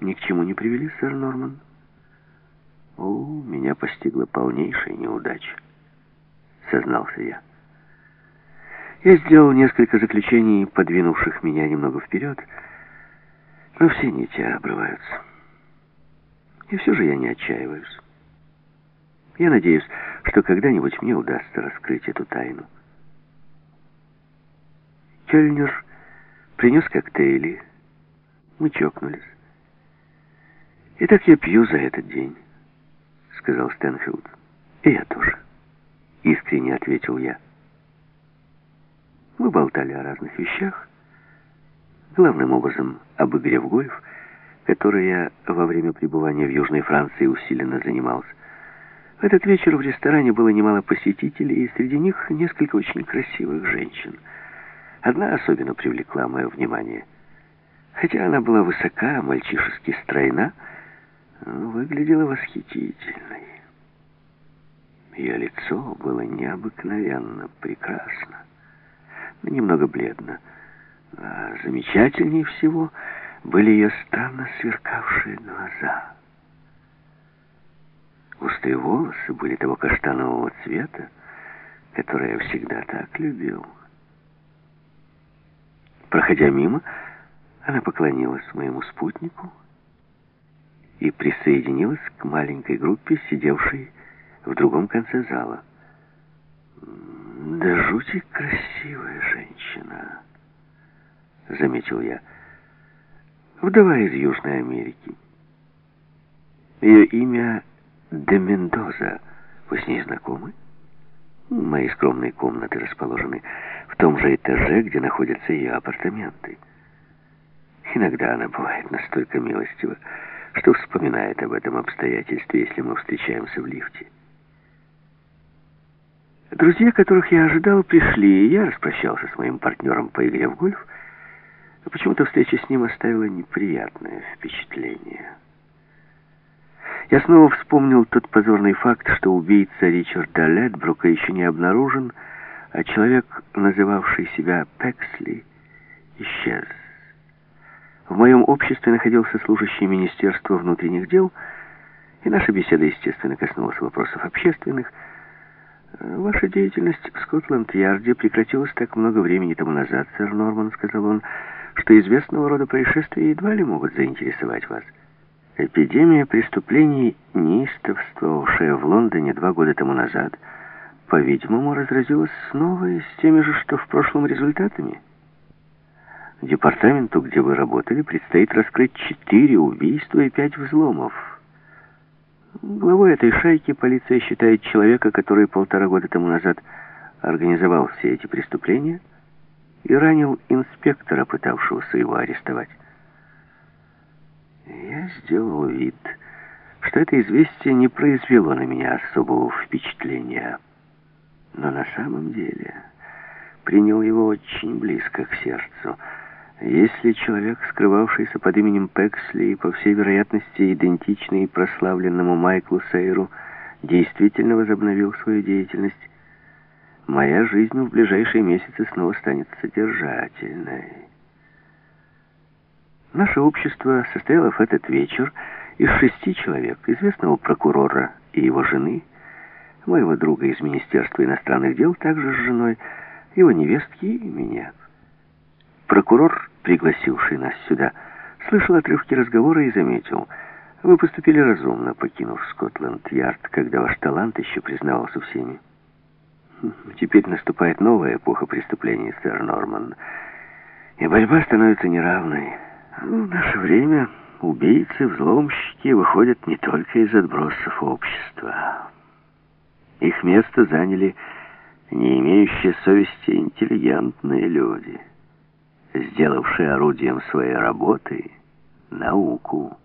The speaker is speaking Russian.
ни к чему не привели, сэр Норман. О, меня постигла полнейшая неудача, сознался я. Я сделал несколько заключений, подвинувших меня немного вперед, но все нити обрываются. И все же я не отчаиваюсь. Я надеюсь, что когда-нибудь мне удастся раскрыть эту тайну. Кёльнер принес коктейли. Мы чокнулись. «Итак, я пью за этот день», — сказал Стэнфилд. «И я тоже», — искренне ответил я. Мы болтали о разных вещах, главным образом об игре в гольф, которой я во время пребывания в Южной Франции усиленно занимался. В этот вечер в ресторане было немало посетителей, и среди них несколько очень красивых женщин. Одна особенно привлекла мое внимание. Хотя она была высока, мальчишески стройна, выглядела восхитительной. Ее лицо было необыкновенно прекрасно, но немного бледно. А замечательнее всего были ее странно сверкавшие глаза. Густые волосы были того каштанового цвета, который я всегда так любил. Проходя мимо, она поклонилась моему спутнику и присоединилась к маленькой группе, сидевшей в другом конце зала. «Да жути красивая женщина», — заметил я. «Вдова из Южной Америки. Ее имя де Мендоза. Вы с ней знакомы?» Мои скромные комнаты расположены в том же этаже, где находятся ее апартаменты. Иногда она бывает настолько милостива, что вспоминает об этом обстоятельстве, если мы встречаемся в лифте. Друзья, которых я ожидал, пришли, и я распрощался с моим партнером по игре в гольф. Почему-то встреча с ним оставила неприятное впечатление. Я снова вспомнил тот позорный факт, что убийца Ричарда Ледбрука еще не обнаружен, а человек, называвший себя Пексли, исчез. В моем обществе находился служащий Министерства внутренних дел, и наша беседа, естественно, коснулась вопросов общественных. «Ваша деятельность в Скотланд-Ярде прекратилась так много времени тому назад, сэр Норман», — сказал он, «что известного рода происшествия едва ли могут заинтересовать вас». Эпидемия преступлений, неистовствовавшая в Лондоне два года тому назад, по-видимому, разразилась снова и с теми же, что в прошлом результатами. Департаменту, где вы работали, предстоит раскрыть четыре убийства и пять взломов. Главой этой шайки полиция считает человека, который полтора года тому назад организовал все эти преступления и ранил инспектора, пытавшегося его арестовать. Я сделал вид, что это известие не произвело на меня особого впечатления, но на самом деле принял его очень близко к сердцу. Если человек, скрывавшийся под именем Пексли и, по всей вероятности, идентичный прославленному Майклу Сейру, действительно возобновил свою деятельность, моя жизнь в ближайшие месяцы снова станет содержательной. Наше общество состояло в этот вечер из шести человек, известного прокурора и его жены, моего друга из Министерства иностранных дел, также с женой, его невестки и меня. Прокурор, пригласивший нас сюда, слышал отрывки разговора и заметил, вы поступили разумно, покинув Скотланд-Ярд, когда ваш талант еще признавался всеми. Теперь наступает новая эпоха преступлений, сэр Норман, и борьба становится неравной. В наше время убийцы, взломщики выходят не только из отбросов общества. Их место заняли не имеющие совести интеллигентные люди, сделавшие орудием своей работы науку.